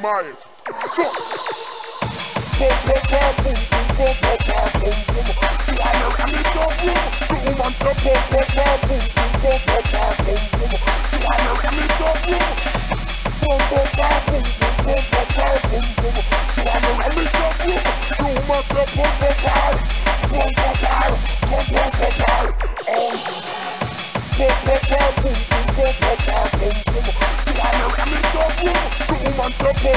my name on it.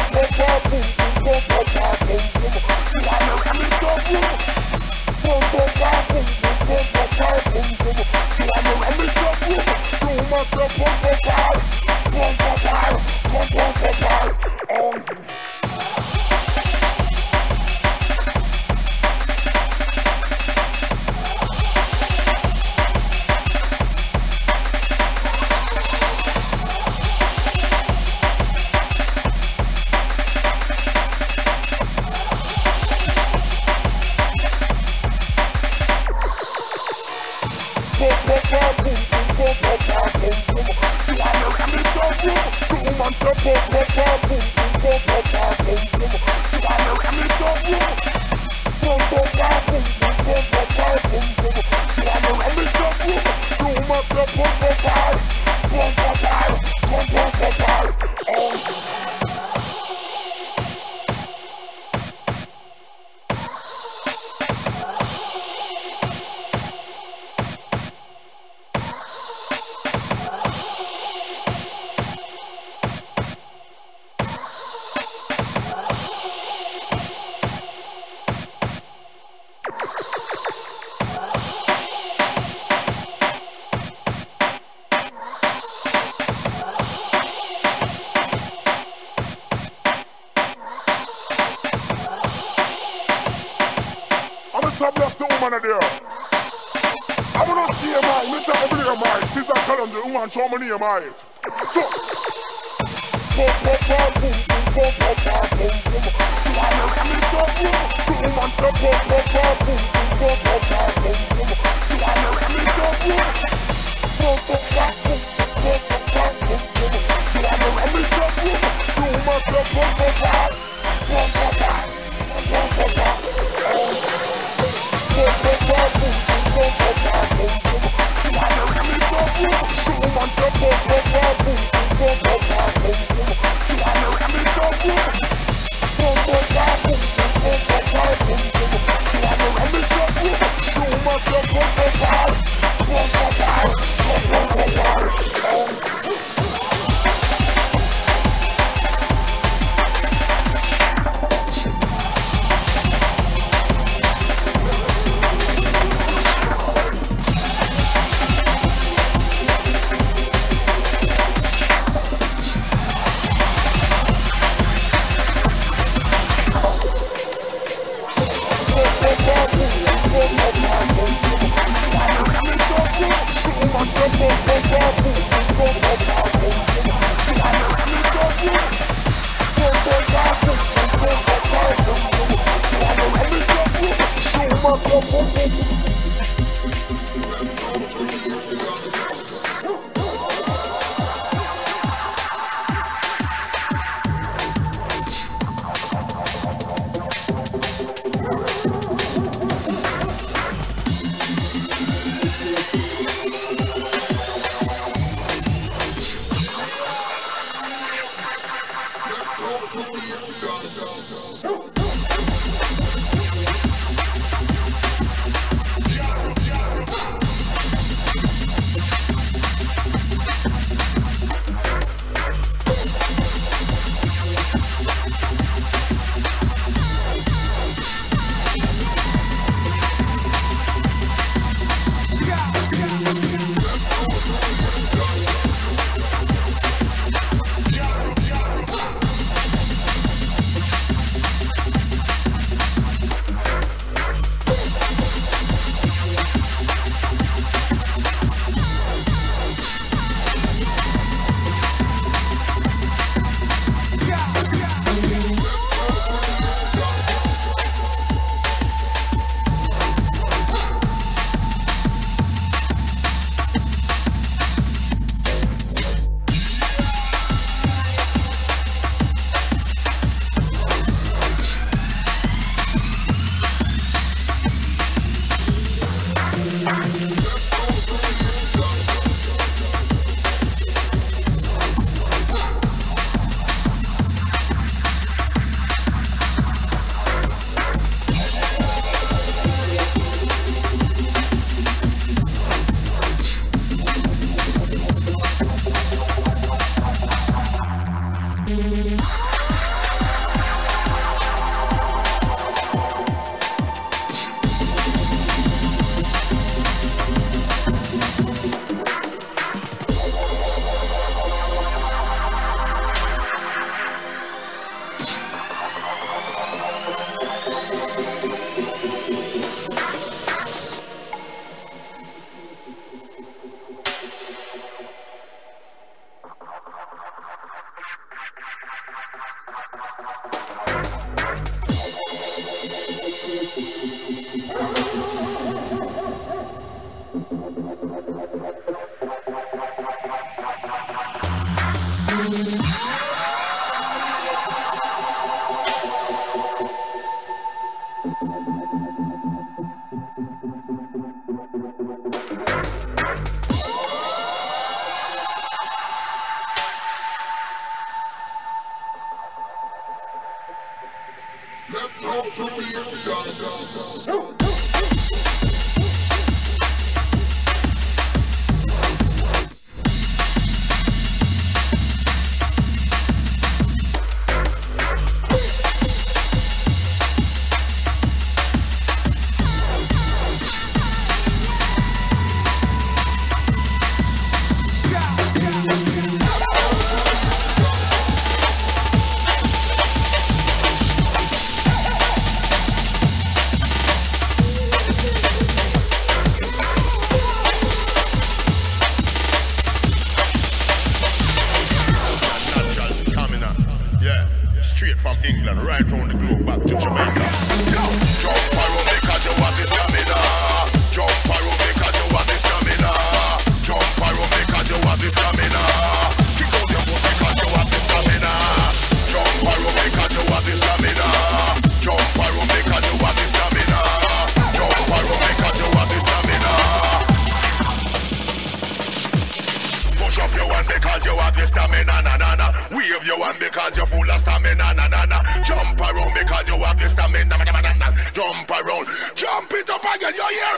The stamina, na na na. Wave your one because you're full of stamina, na na na. Jump around because you have the stamina, na na na. Jump around, jump it up again, you hear?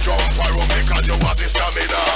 Jump around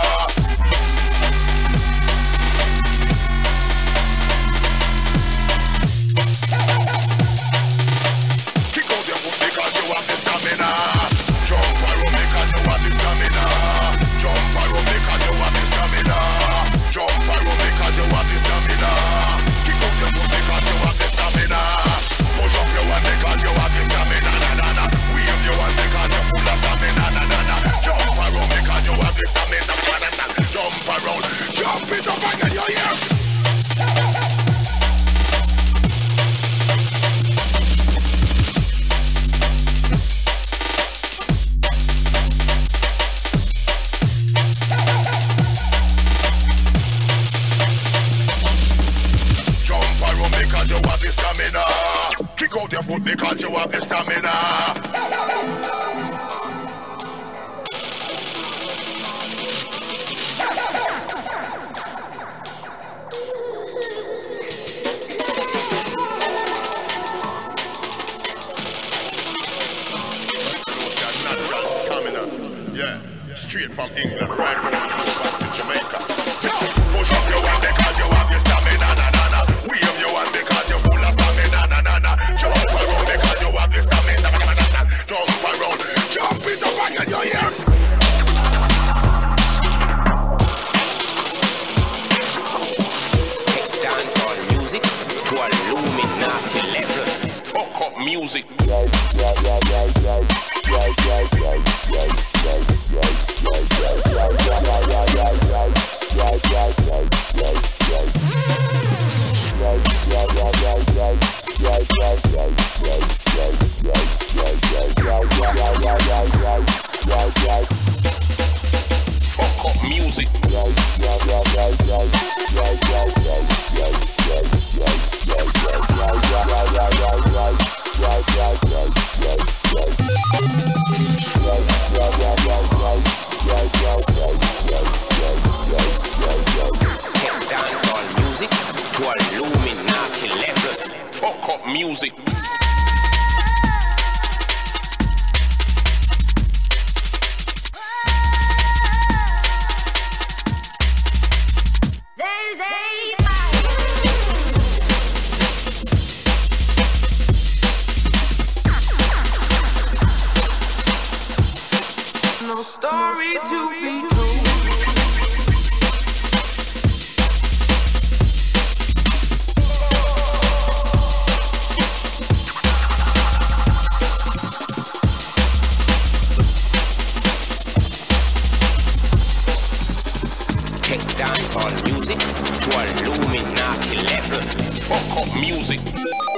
stamina. Jump around because you have the stamina. Jump around because you have the stamina. Jump around because you have the stamina. Kick out your foot because you have the stamina. Push up your one because you have the stamina. Na na na. Wave your one because you're full of stamina. Na na na. Jump around because you have the stamina. Na na na. Jump around. Jump it up again. You hear? Dancehall music to a Illuminati level. Fuck up music.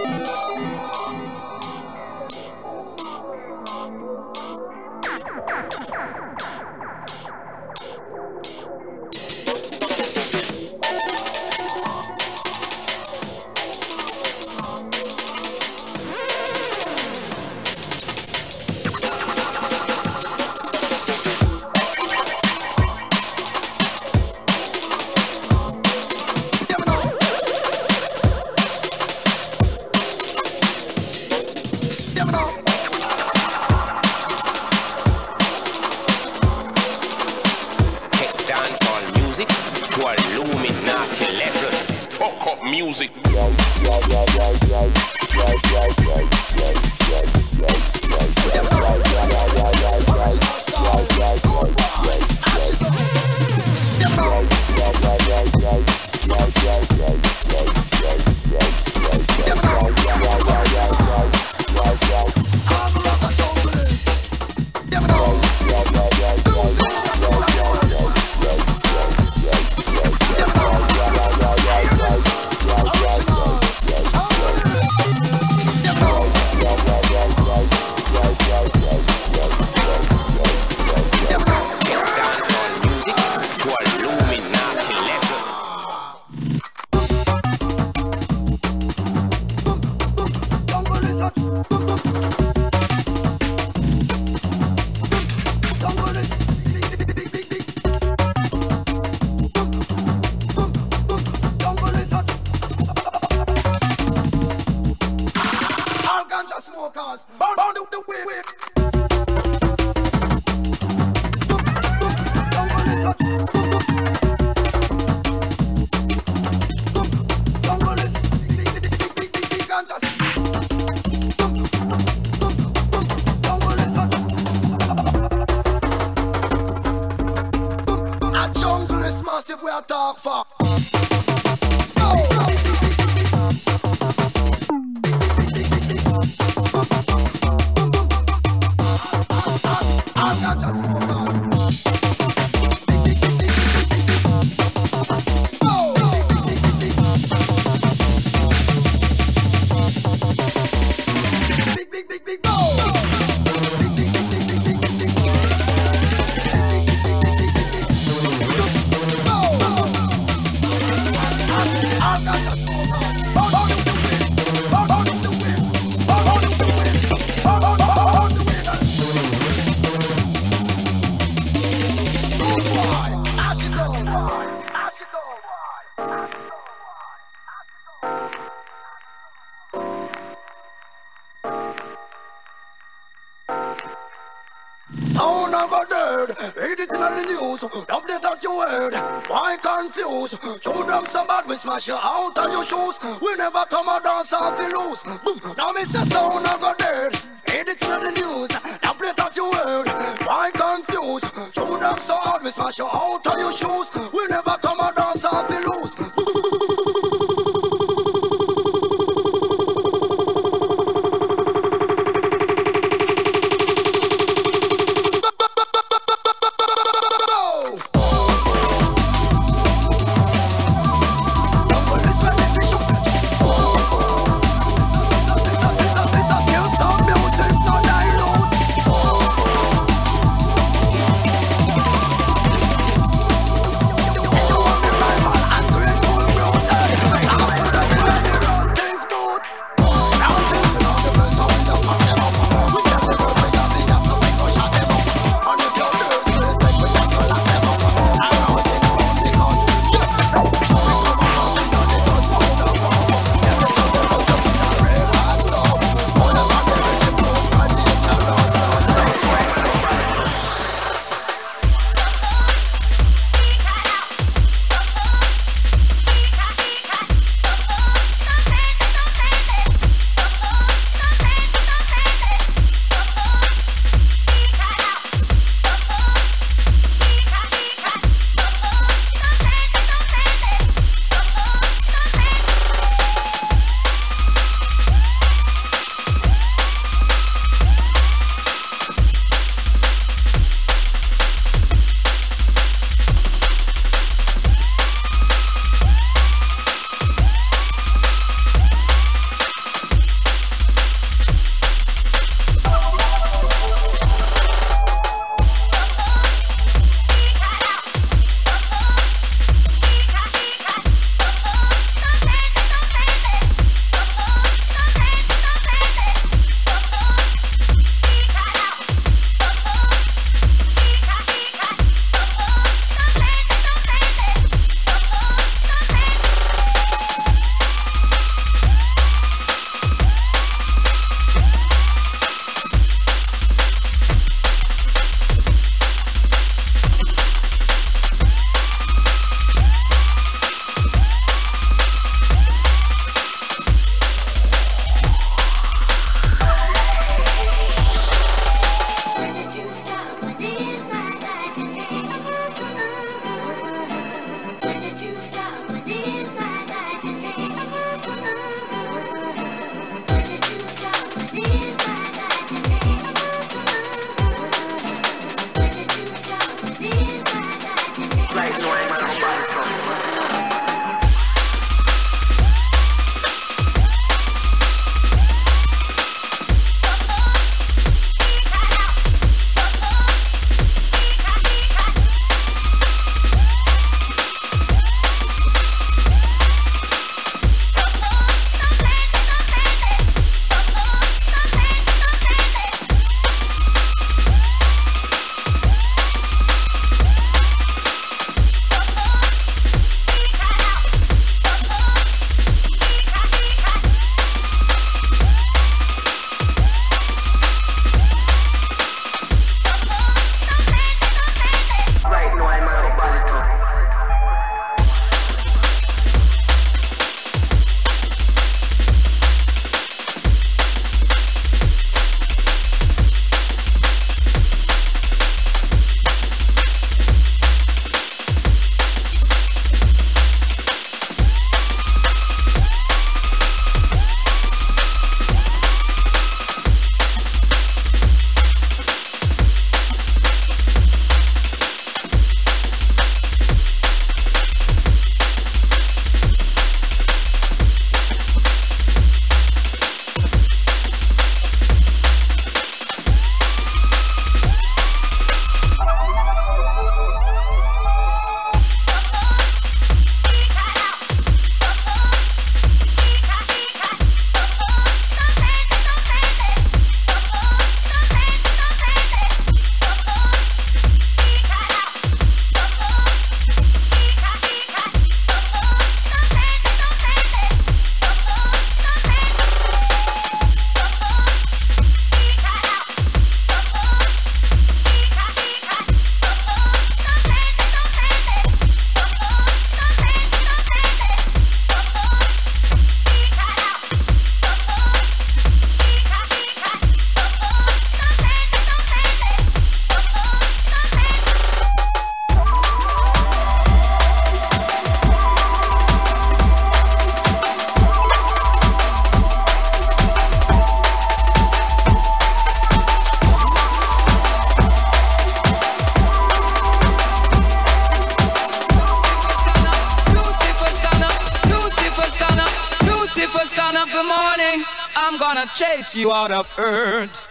You out of earth.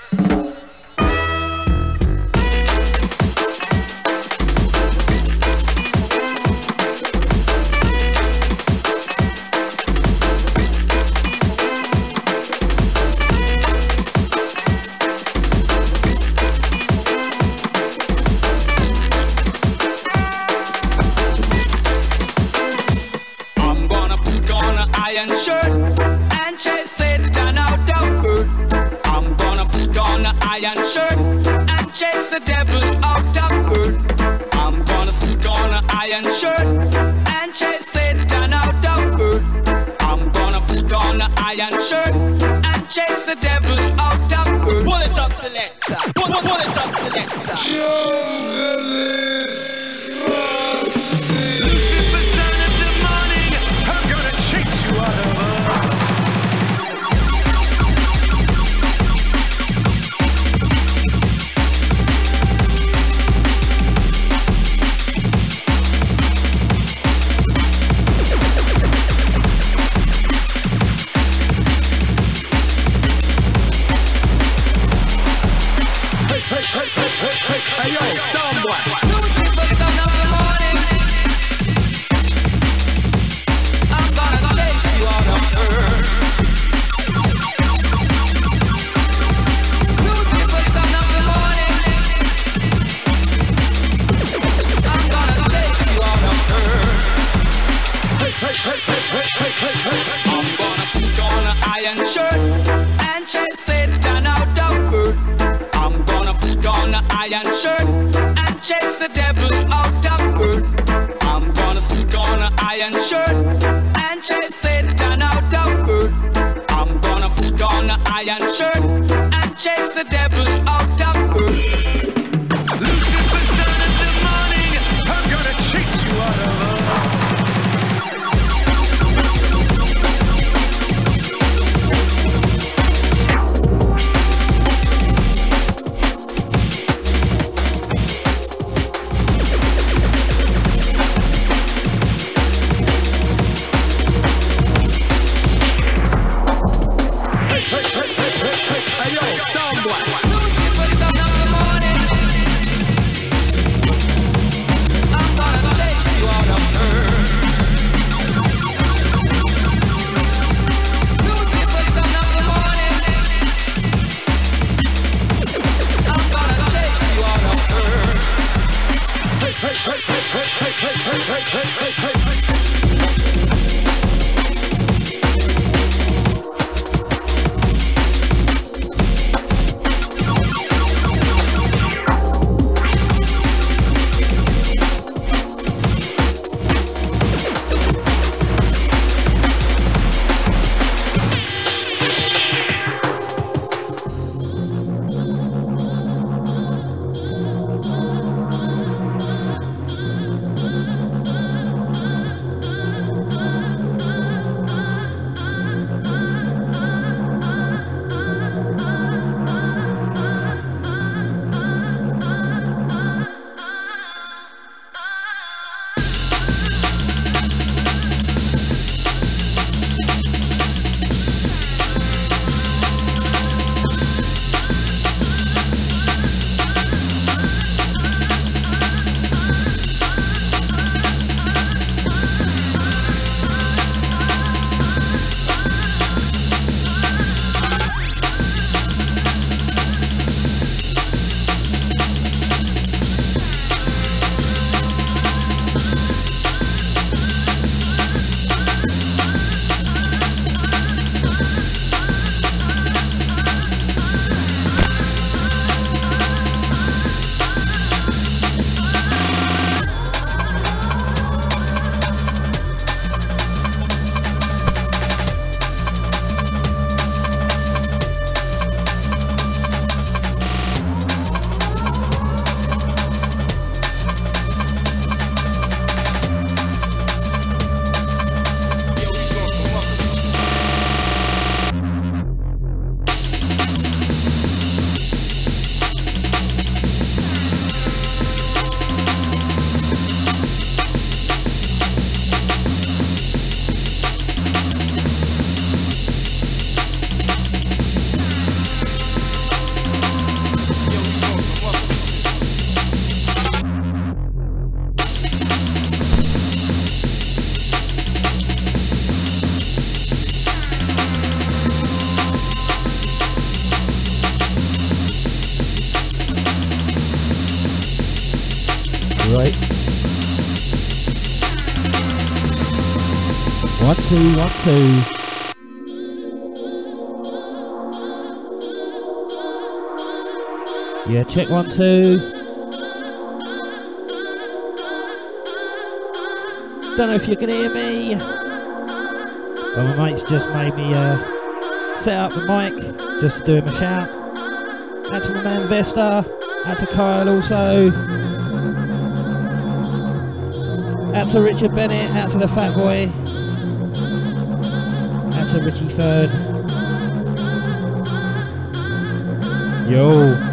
Right. Two, one, two. Yeah, check one, two. Don't know if you can hear me. Well, my mate's just made me uh, set up the mic just to do him a shout. Out to my man Vesta. Out to Kyle also. Out to Richard Bennett. Out to the Fat Boy. To Richie Third. Yo.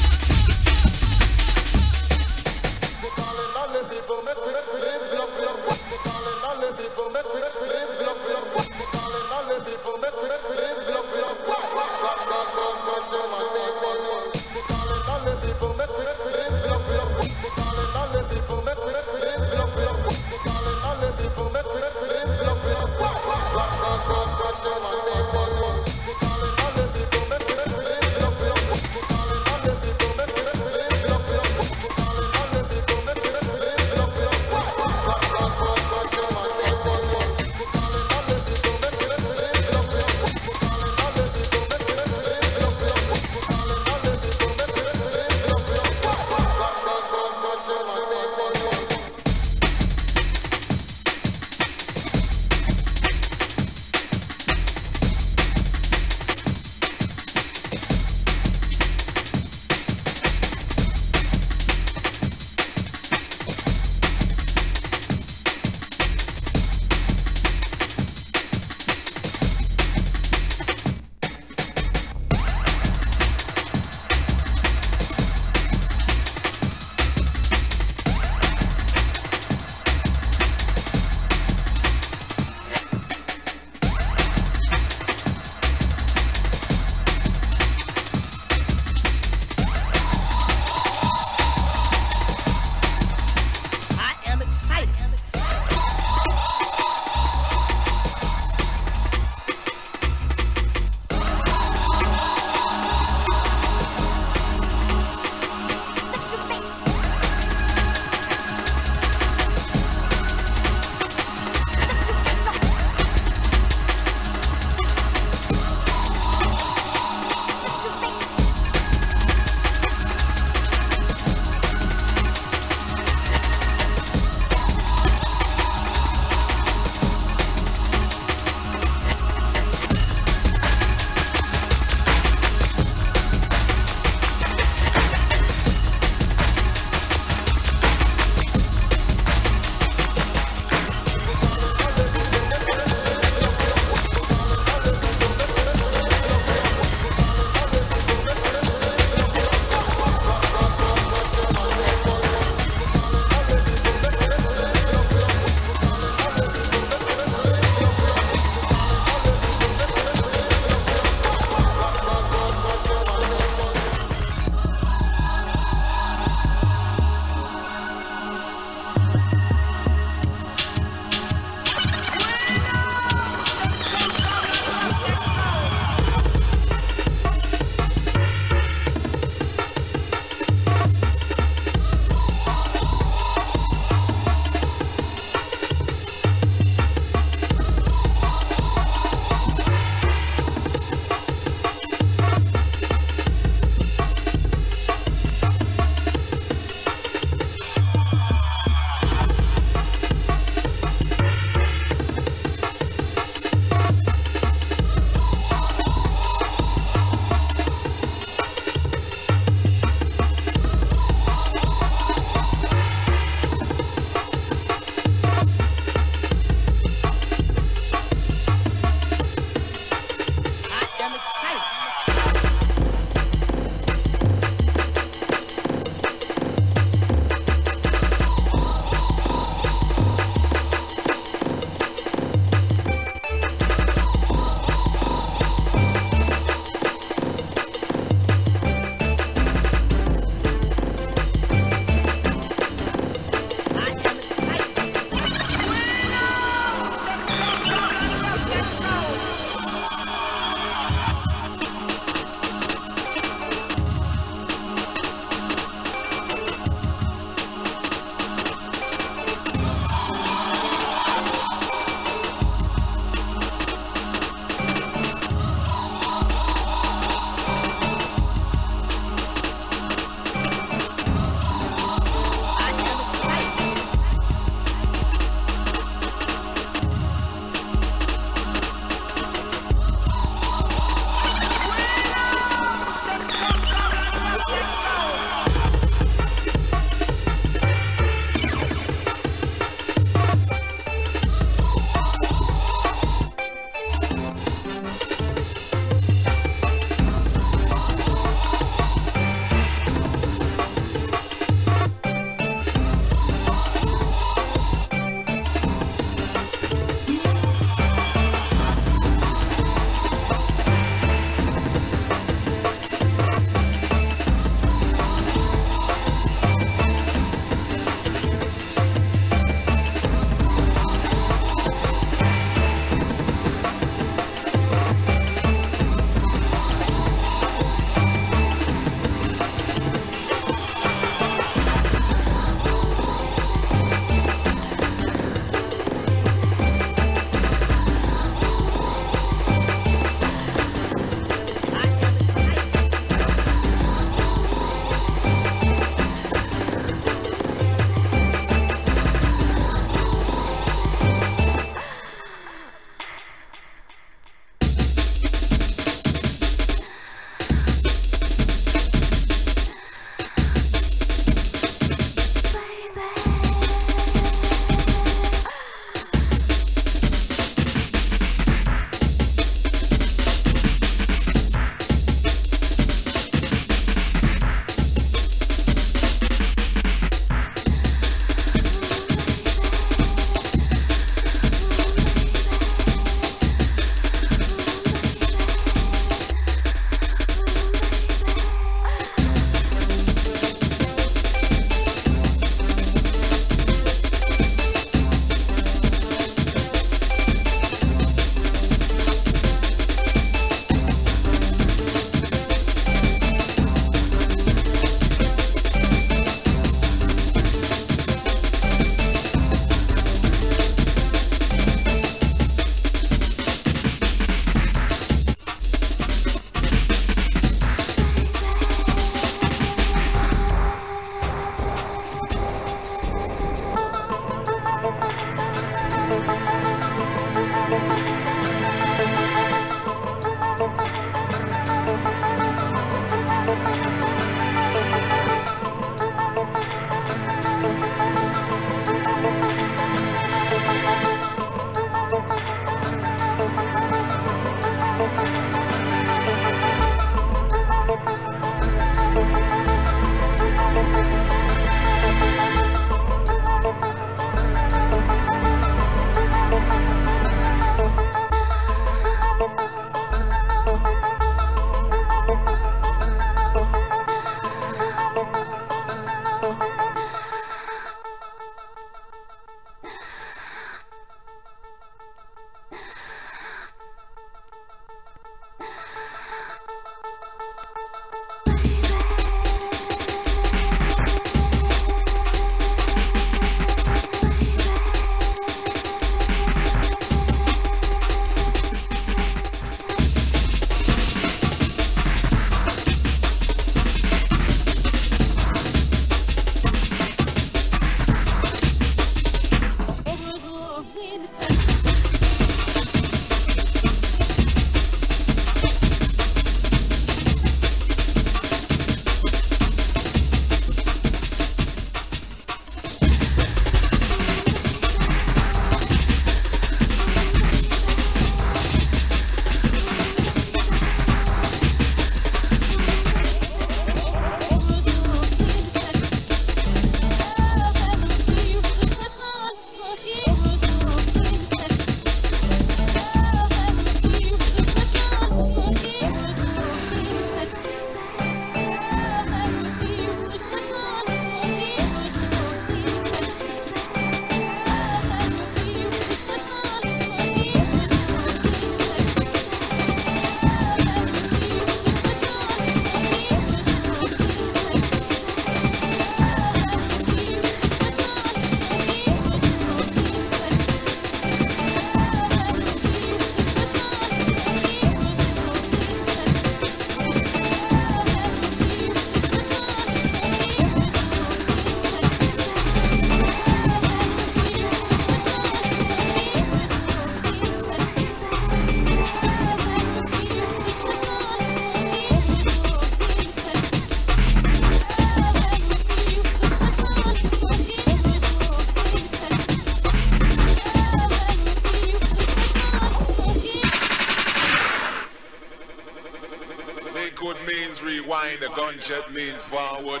Gunshot means forward.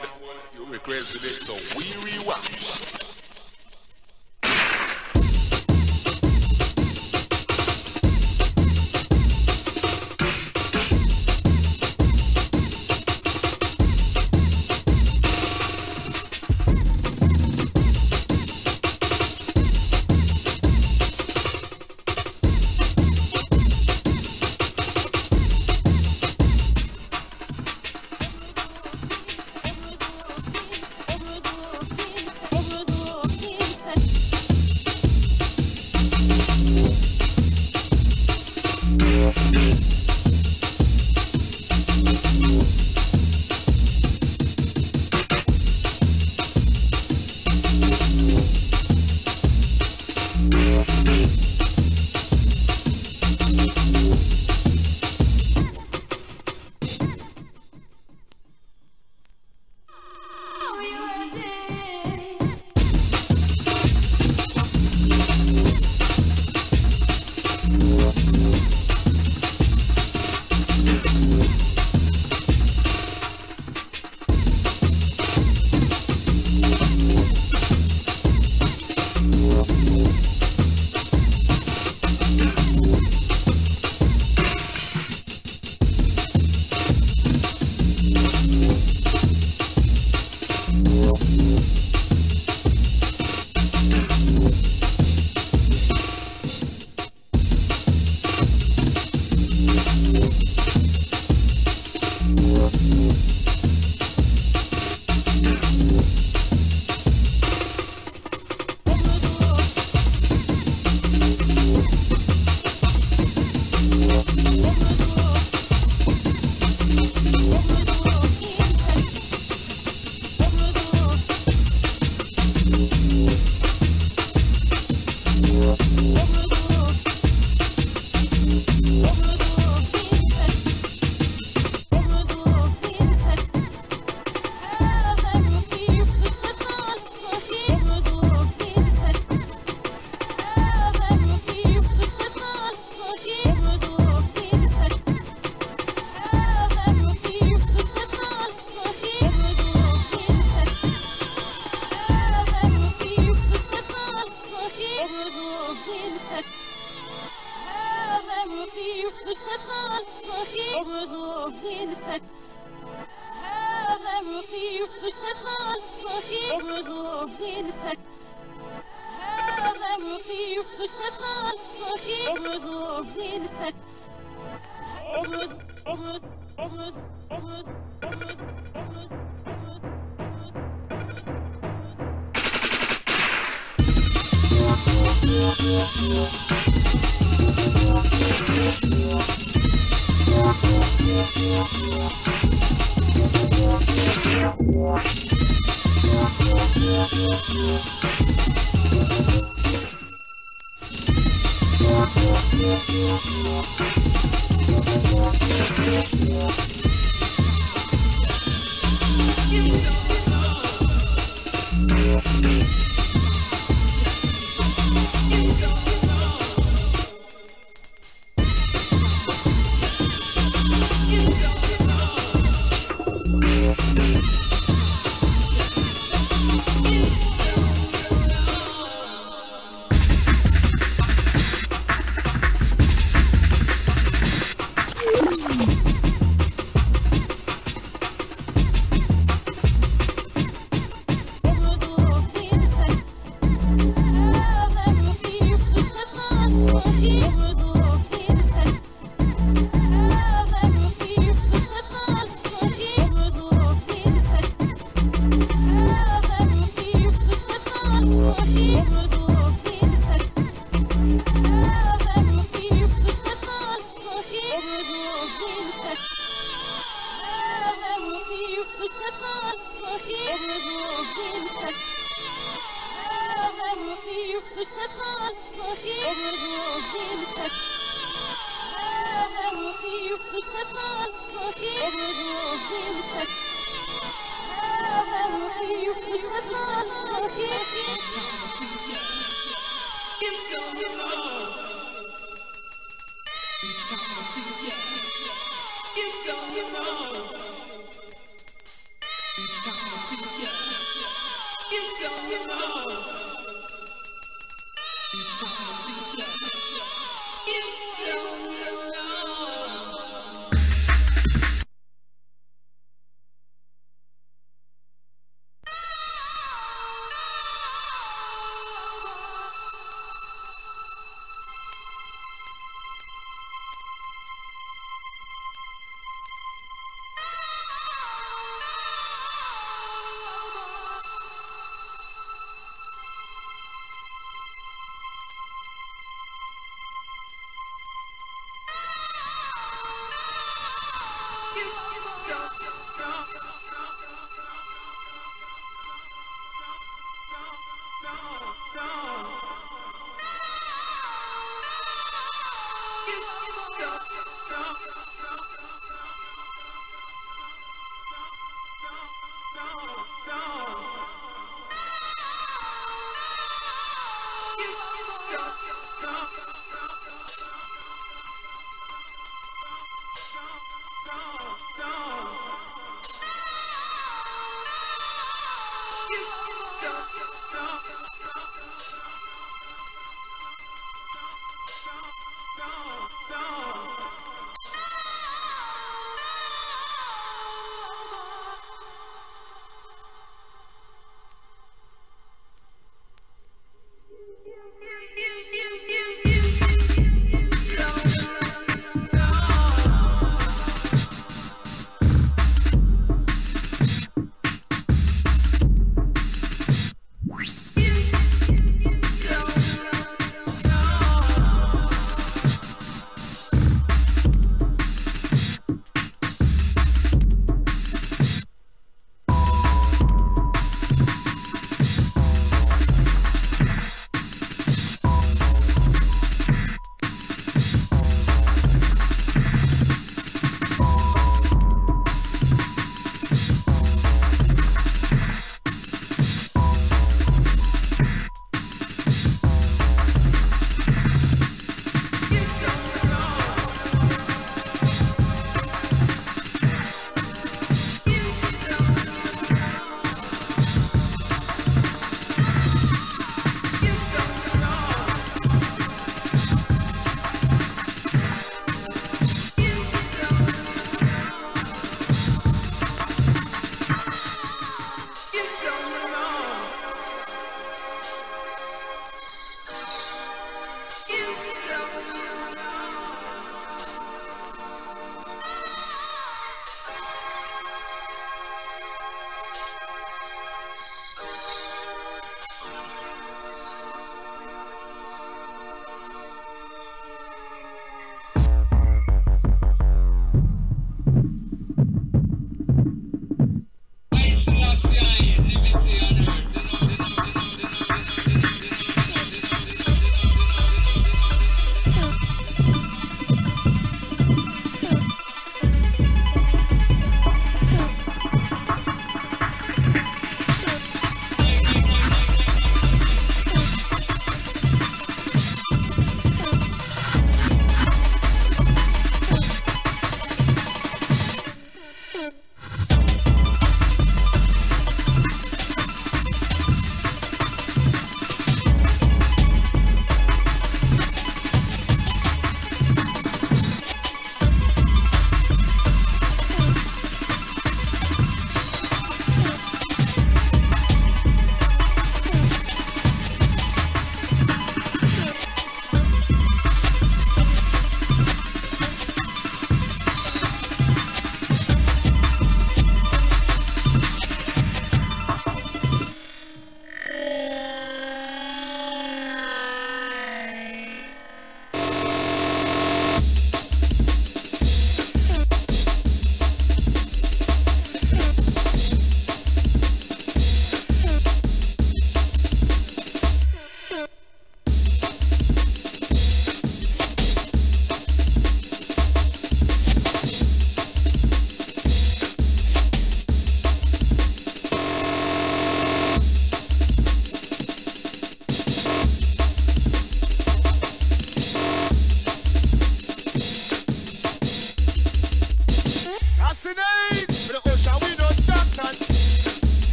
you know.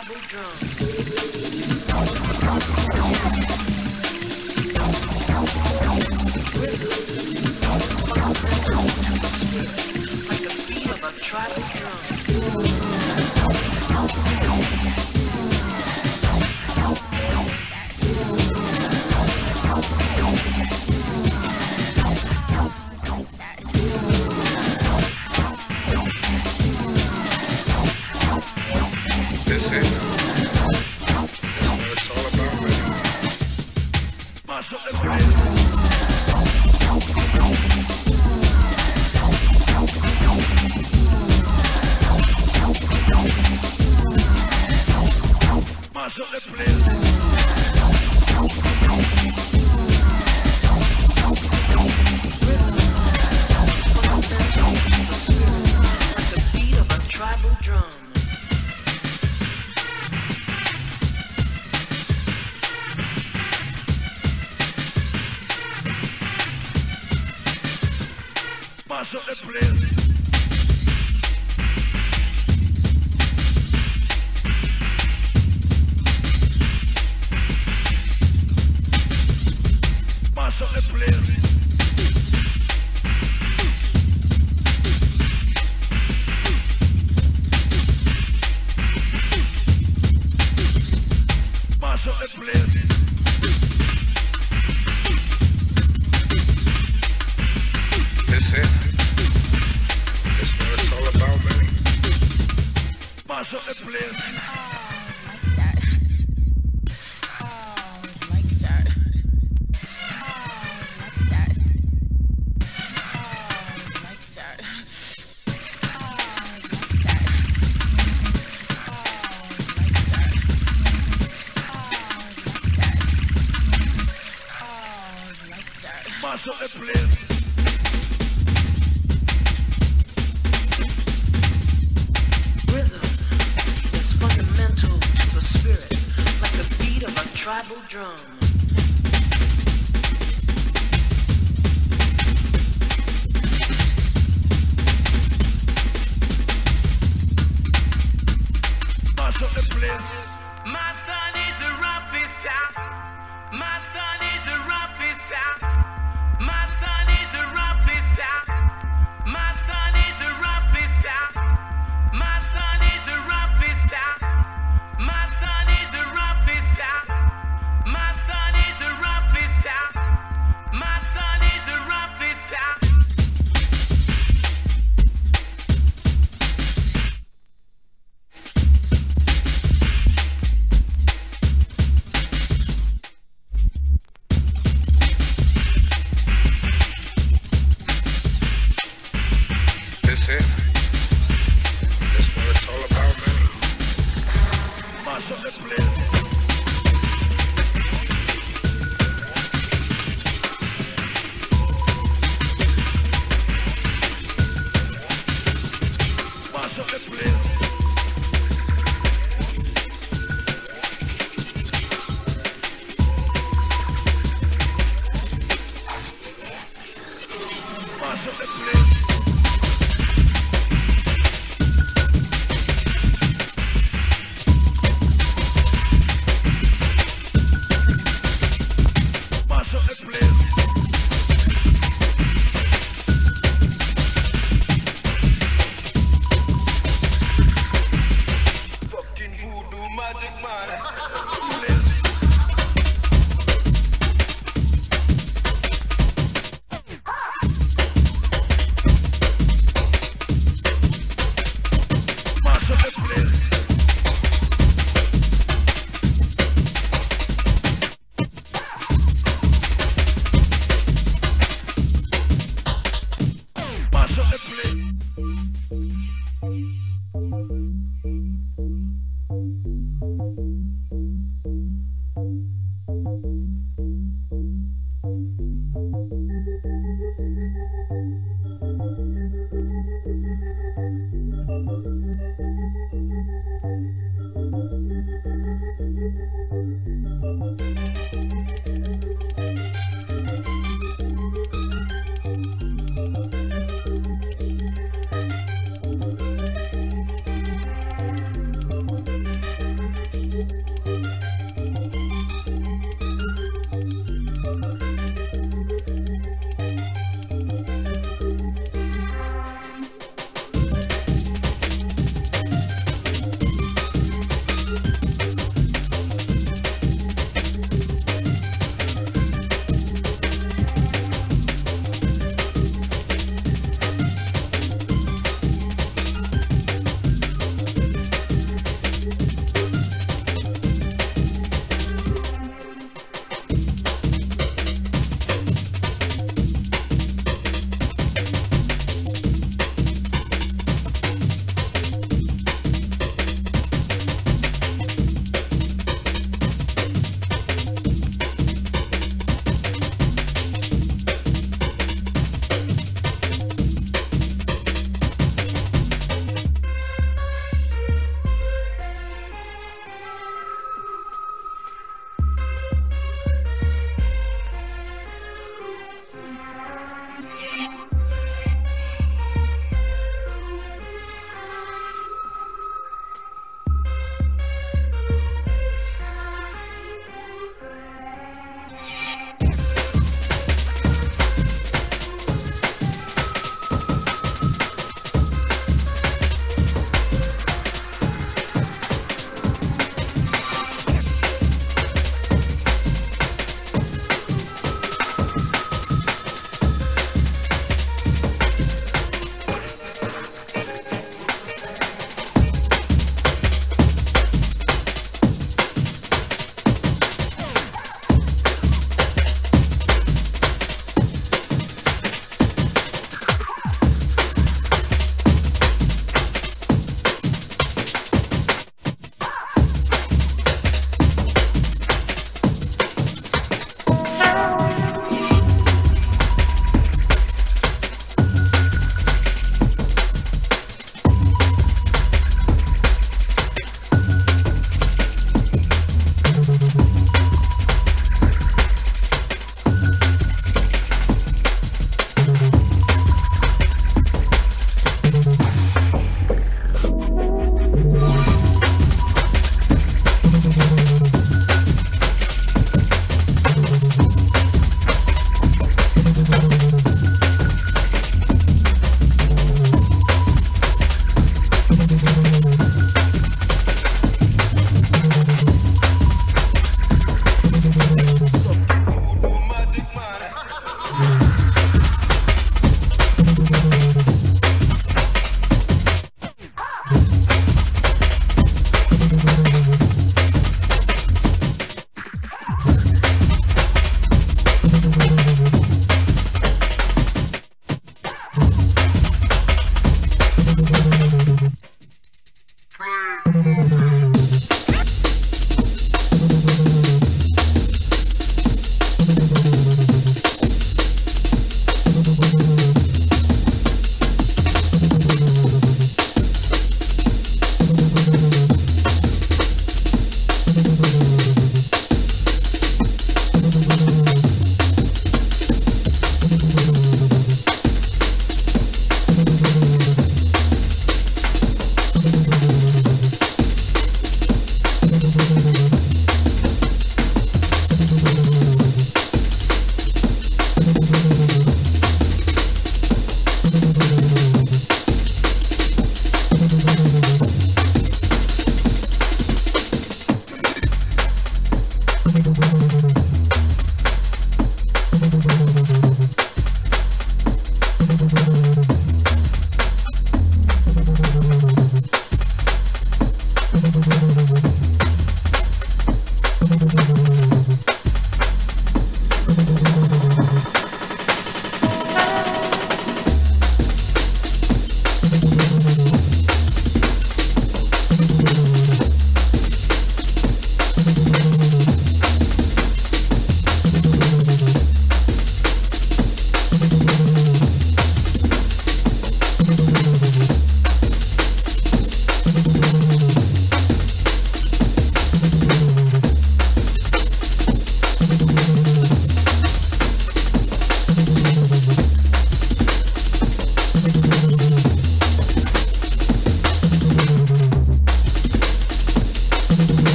Tribal drum. paso de frente. Paso de frente.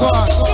哇。